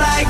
like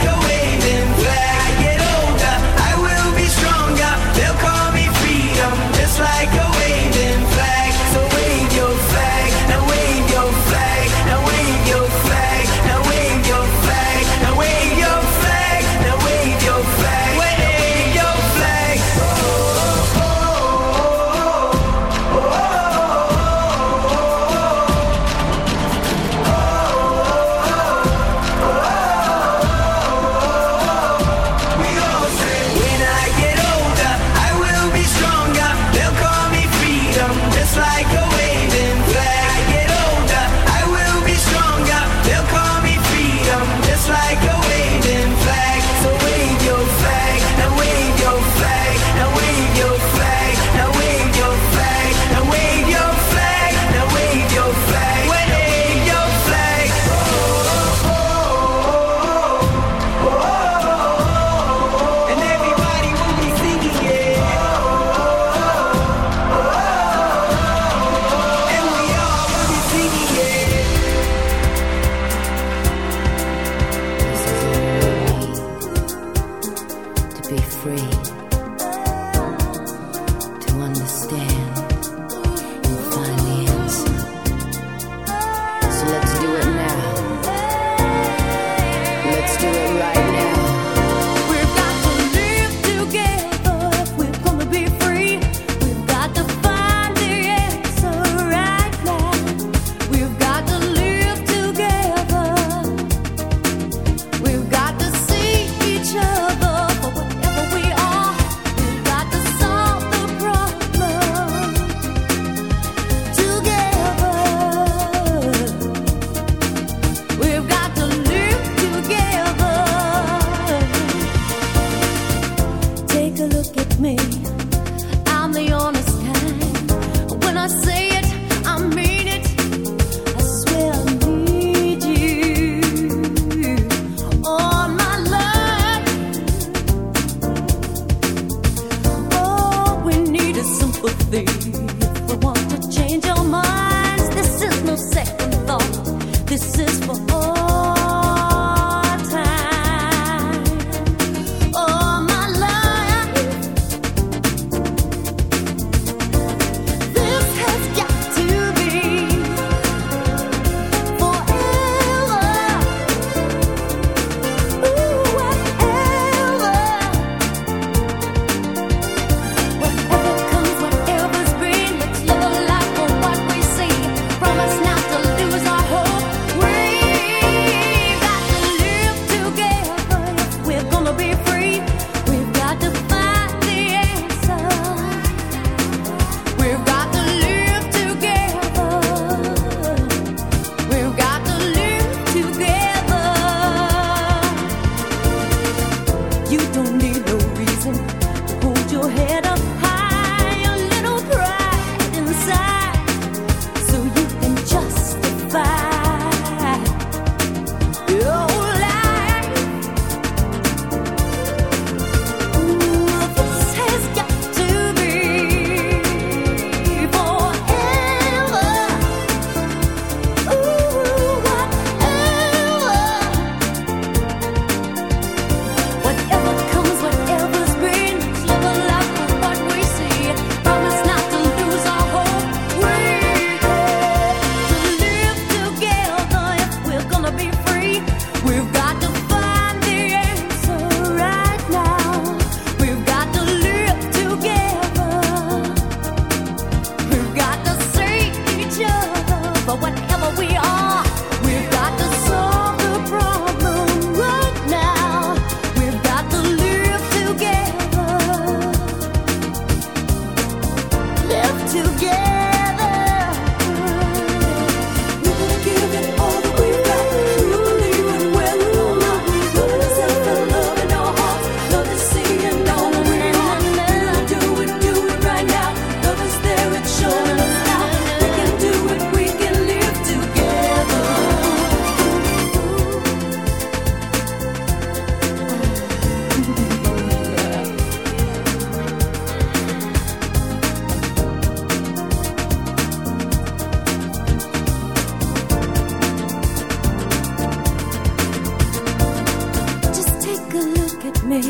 me.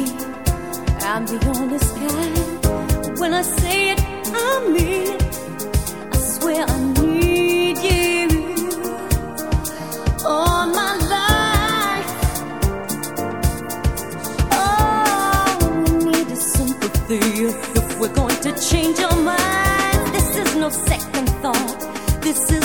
I'm the honest kind. When I say it, I mean it. I swear I need you all my life. Oh, we need is sympathy if we're going to change our mind, This is no second thought. This is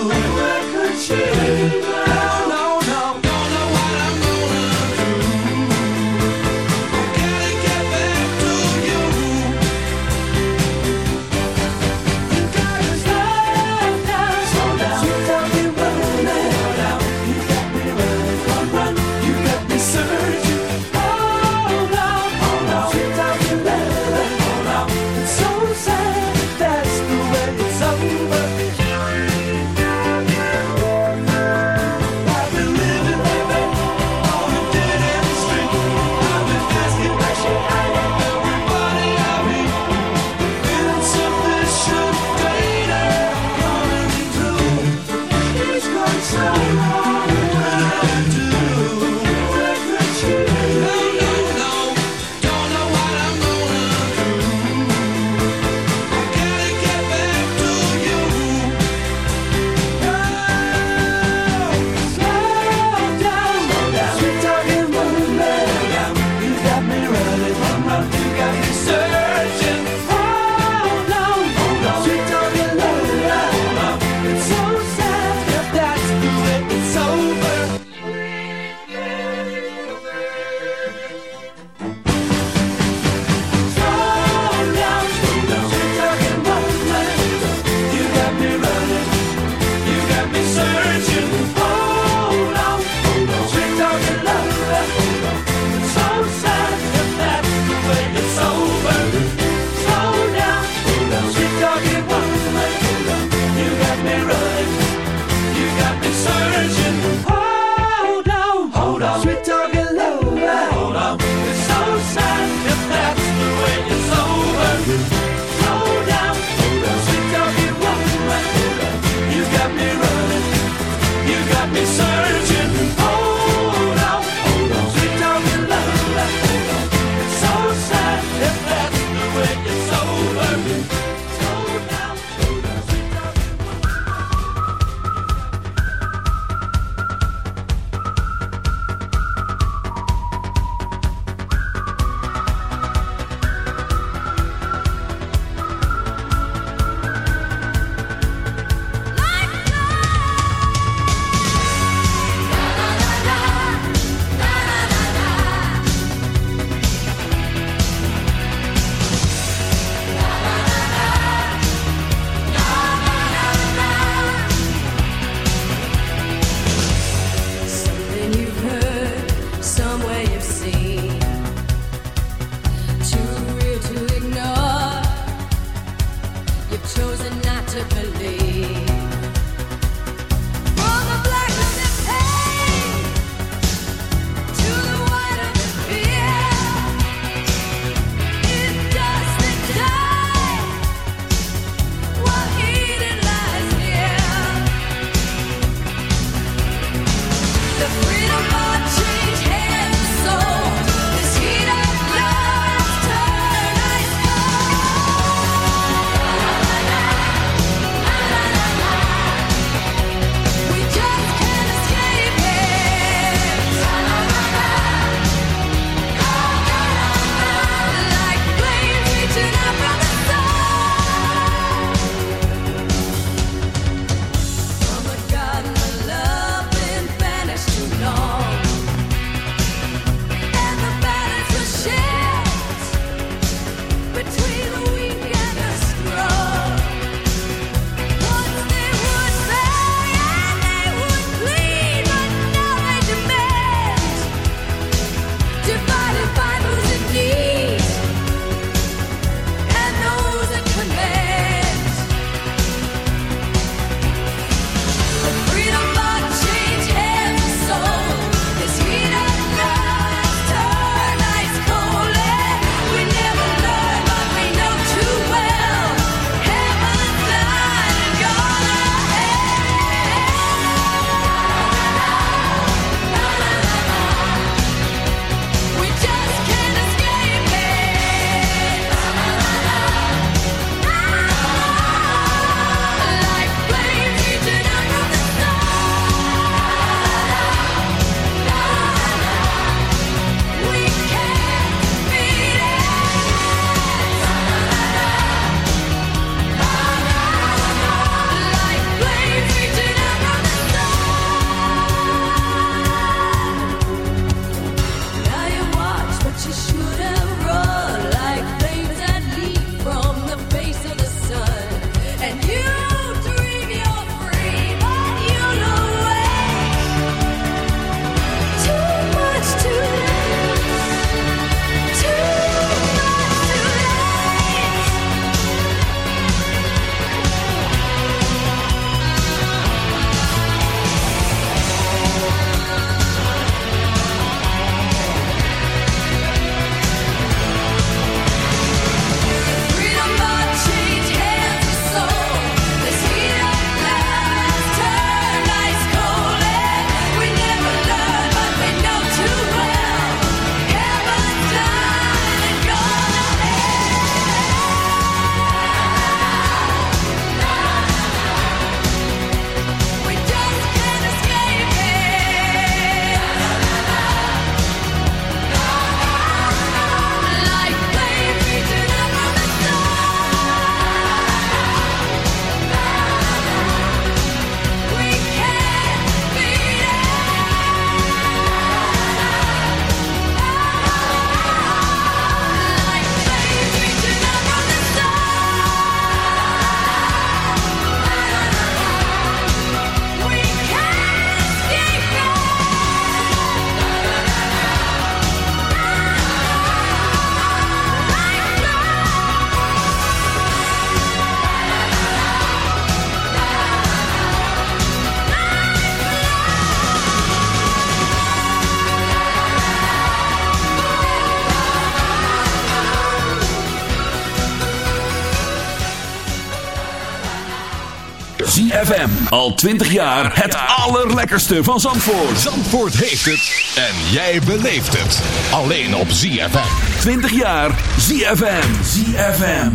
Al 20 jaar het allerlekkerste van Zandvoort. Zandvoort heeft het. En jij beleeft het. Alleen op ZFM. 20 jaar ZFM. ZFM.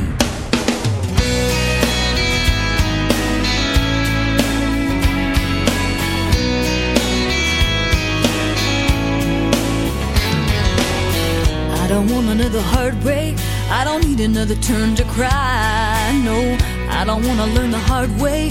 I don't want another heartbreak. I don't need another turn to cry. No, I don't want to learn the hard way.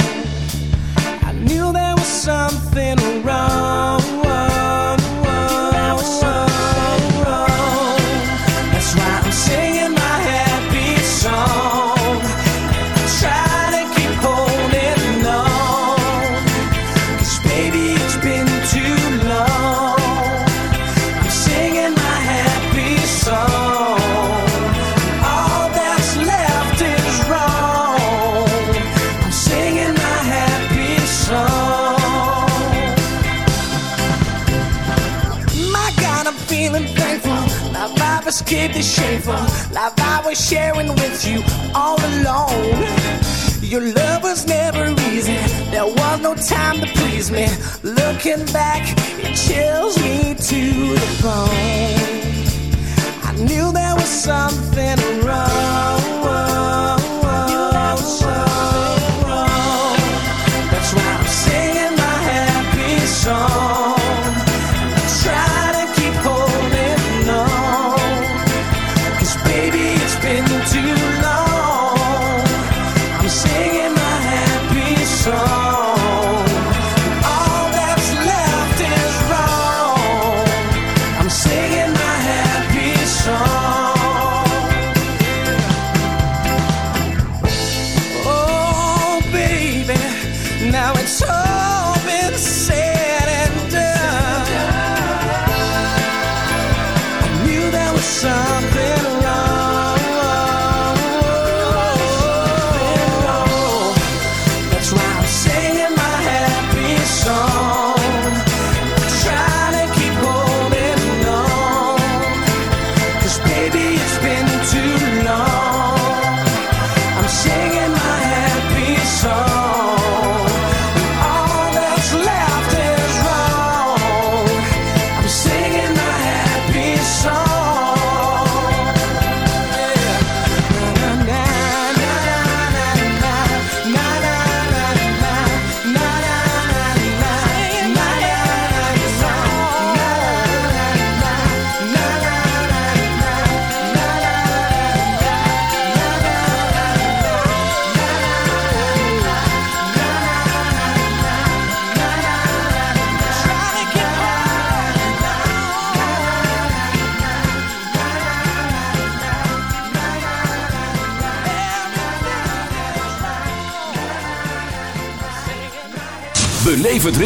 Escaped is wrong. I'm singing a happy song. My God, I'm feeling thankful. Love I was kid to shameful. Life I was sharing with you all alone. Your love was never easy. There was no time to please me. Looking back, it chills me to the bone. I knew there was something wrong. That's why I'm singing my happy song.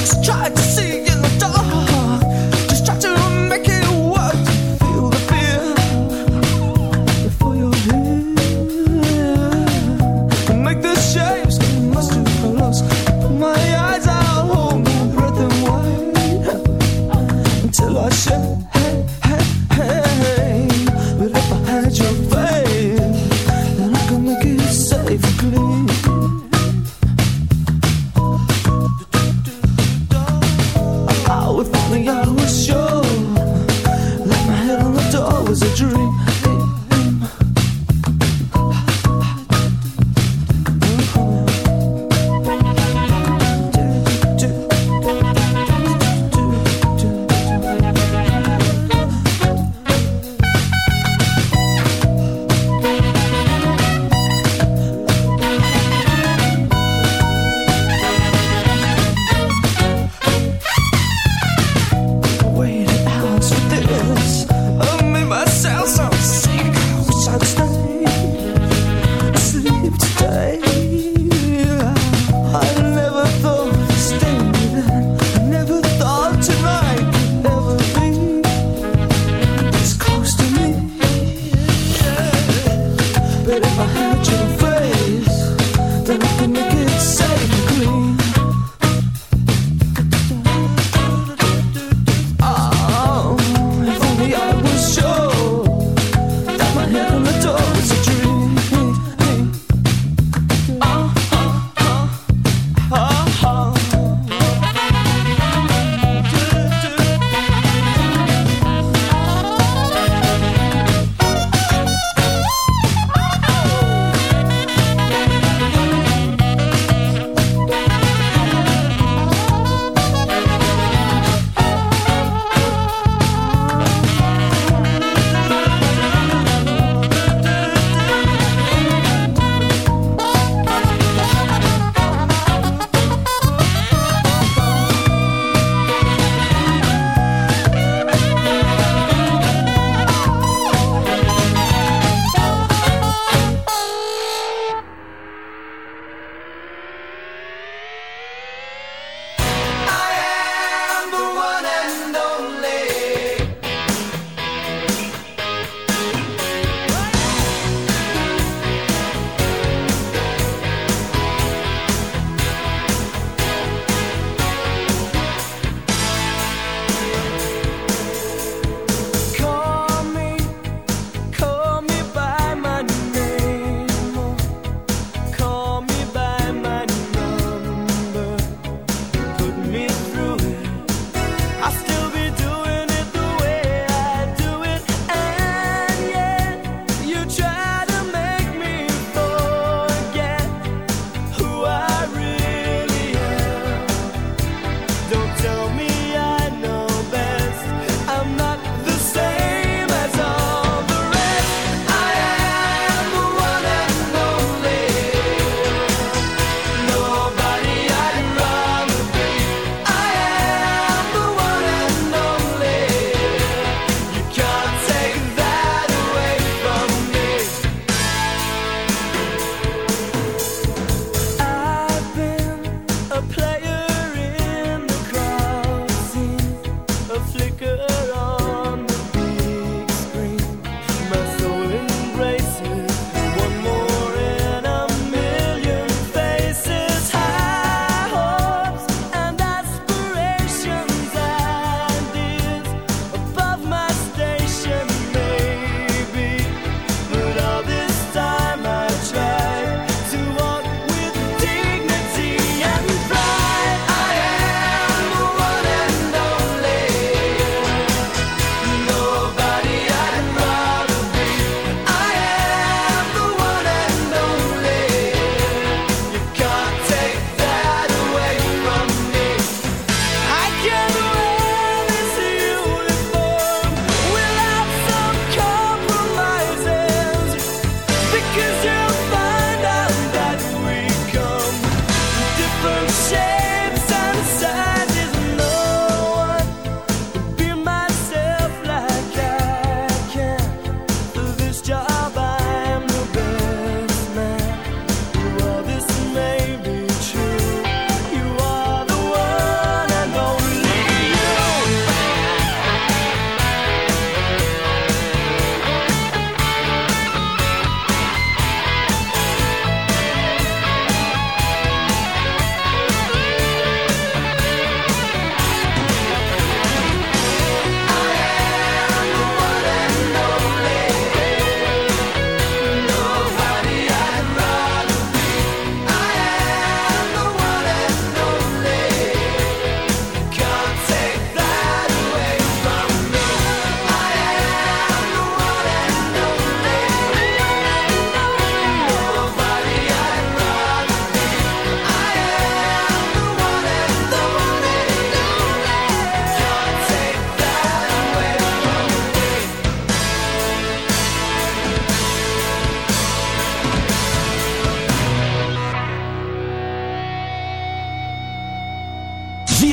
Try to see.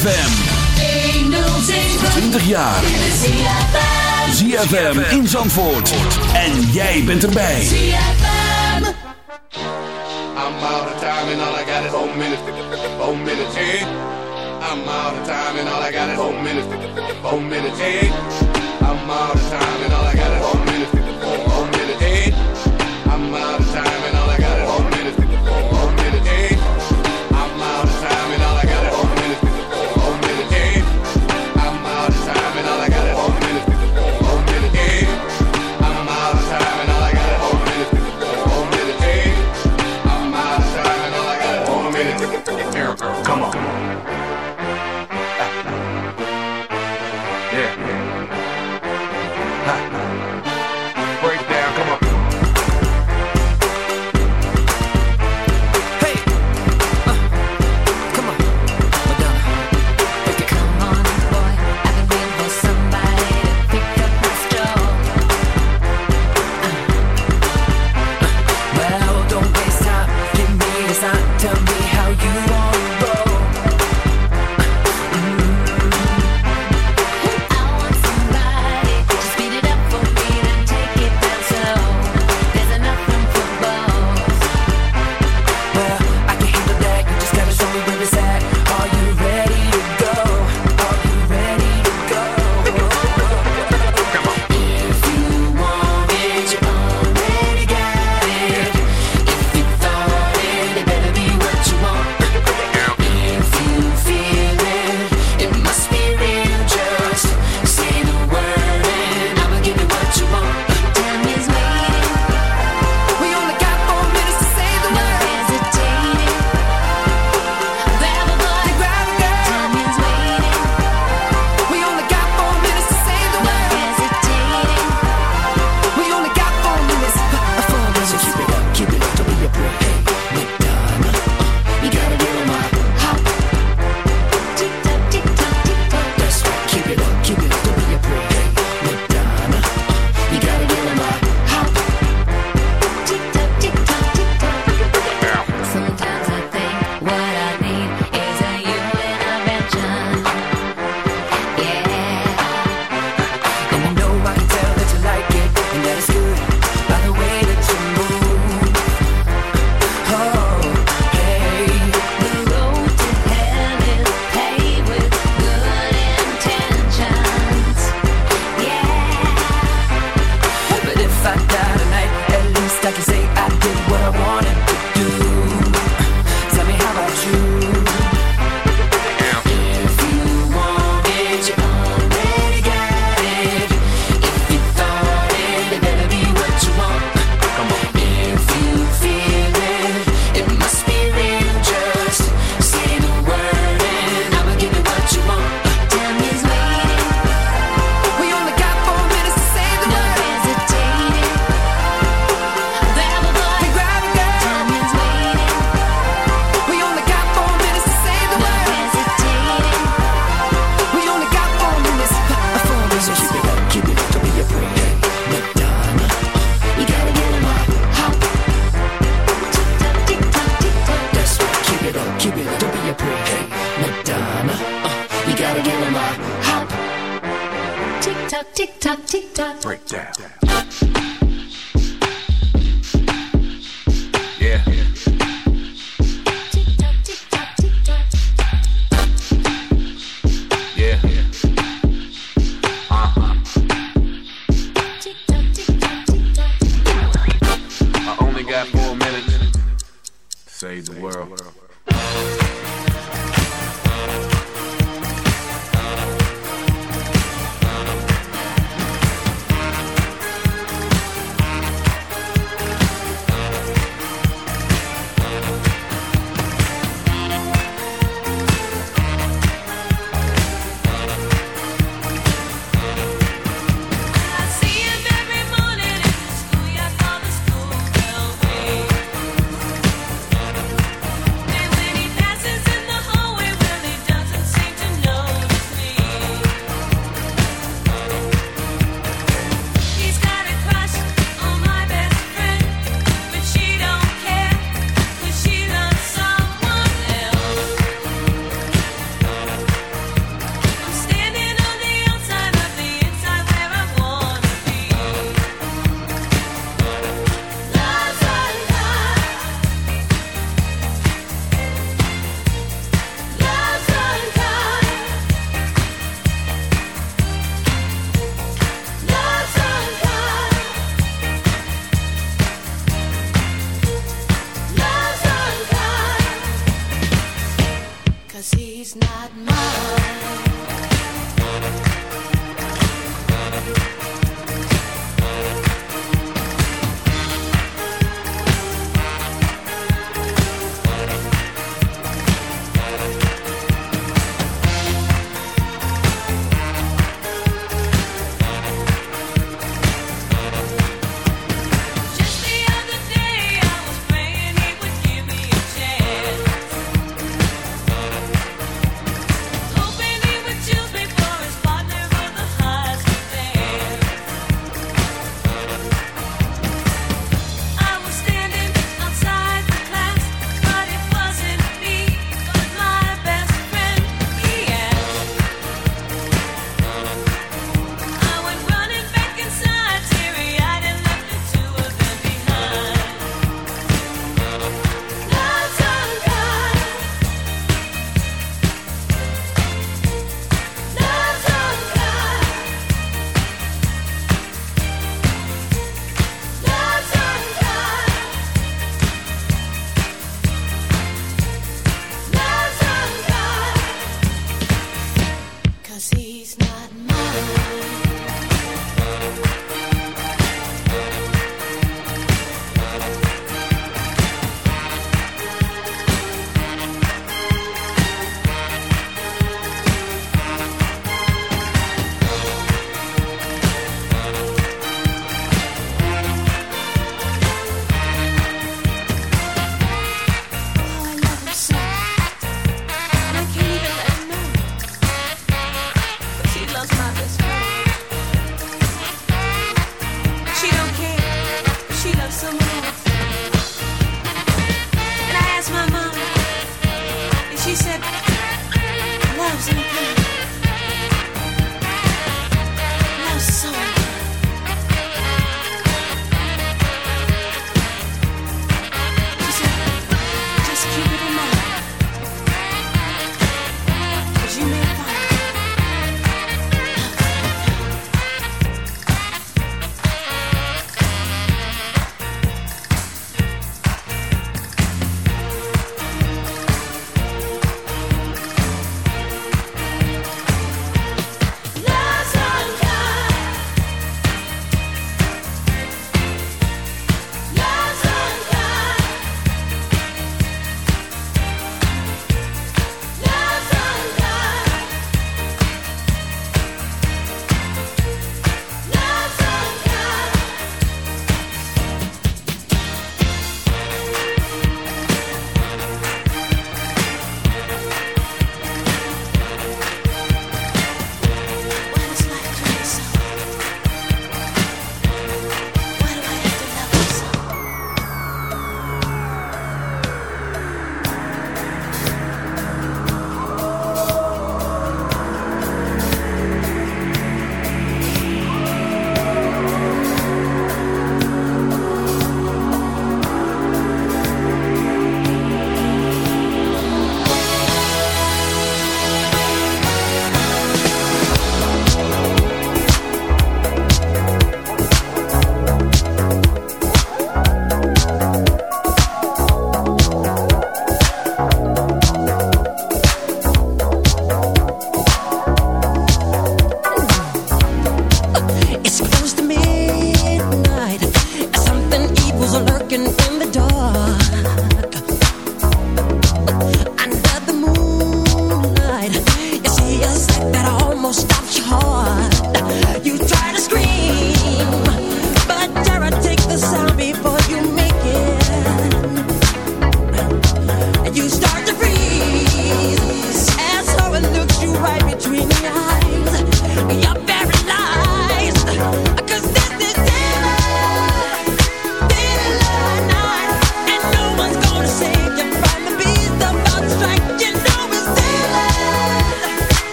ZFM. 20 jaar. ZFM in Zandvoort. En jij bent erbij. ZFM. I'm out of time and all I got is one minutes. One minutes. I'm out of time and all I got is one minutes. One minutes. I'm out of time and all I got is one minutes. One minutes. I'm out of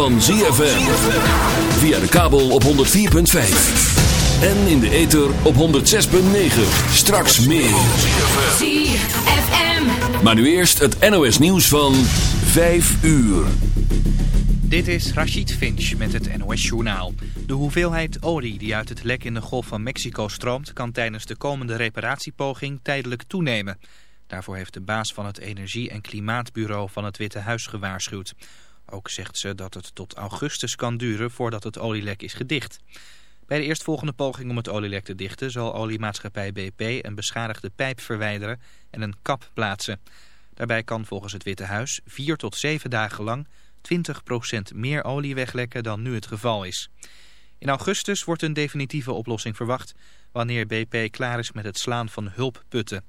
van ZFM. Via de kabel op 104.5. En in de ether op 106.9. Straks meer. ZFM. Maar nu eerst het NOS nieuws van 5 uur. Dit is Rachid Finch met het NOS journaal. De hoeveelheid olie die uit het lek in de Golf van Mexico stroomt... kan tijdens de komende reparatiepoging tijdelijk toenemen... Daarvoor heeft de baas van het Energie- en Klimaatbureau van het Witte Huis gewaarschuwd. Ook zegt ze dat het tot augustus kan duren voordat het olielek is gedicht. Bij de eerstvolgende poging om het olielek te dichten zal oliemaatschappij BP een beschadigde pijp verwijderen en een kap plaatsen. Daarbij kan volgens het Witte Huis vier tot zeven dagen lang 20% meer olie weglekken dan nu het geval is. In augustus wordt een definitieve oplossing verwacht wanneer BP klaar is met het slaan van hulpputten.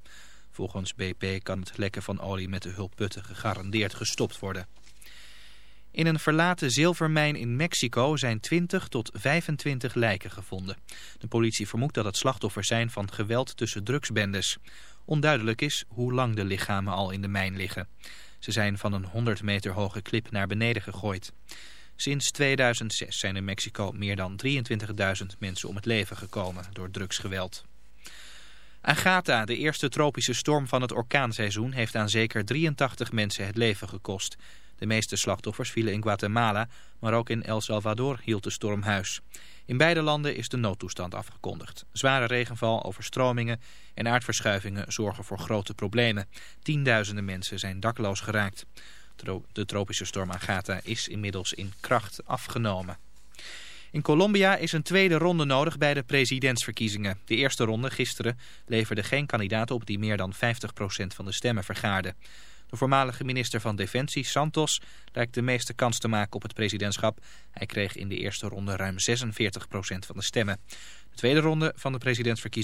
Volgens BP kan het lekken van olie met de hulpputten gegarandeerd gestopt worden. In een verlaten zilvermijn in Mexico zijn 20 tot 25 lijken gevonden. De politie vermoedt dat het slachtoffers zijn van geweld tussen drugsbendes. Onduidelijk is hoe lang de lichamen al in de mijn liggen. Ze zijn van een 100 meter hoge klip naar beneden gegooid. Sinds 2006 zijn in Mexico meer dan 23.000 mensen om het leven gekomen door drugsgeweld. Agatha, de eerste tropische storm van het orkaanseizoen, heeft aan zeker 83 mensen het leven gekost. De meeste slachtoffers vielen in Guatemala, maar ook in El Salvador hield de storm huis. In beide landen is de noodtoestand afgekondigd. Zware regenval, overstromingen en aardverschuivingen zorgen voor grote problemen. Tienduizenden mensen zijn dakloos geraakt. De tropische storm Agatha is inmiddels in kracht afgenomen. In Colombia is een tweede ronde nodig bij de presidentsverkiezingen. De eerste ronde gisteren leverde geen kandidaat op die meer dan 50% van de stemmen vergaarde. De voormalige minister van Defensie, Santos, lijkt de meeste kans te maken op het presidentschap. Hij kreeg in de eerste ronde ruim 46% van de stemmen. De tweede ronde van de presidentsverkiezingen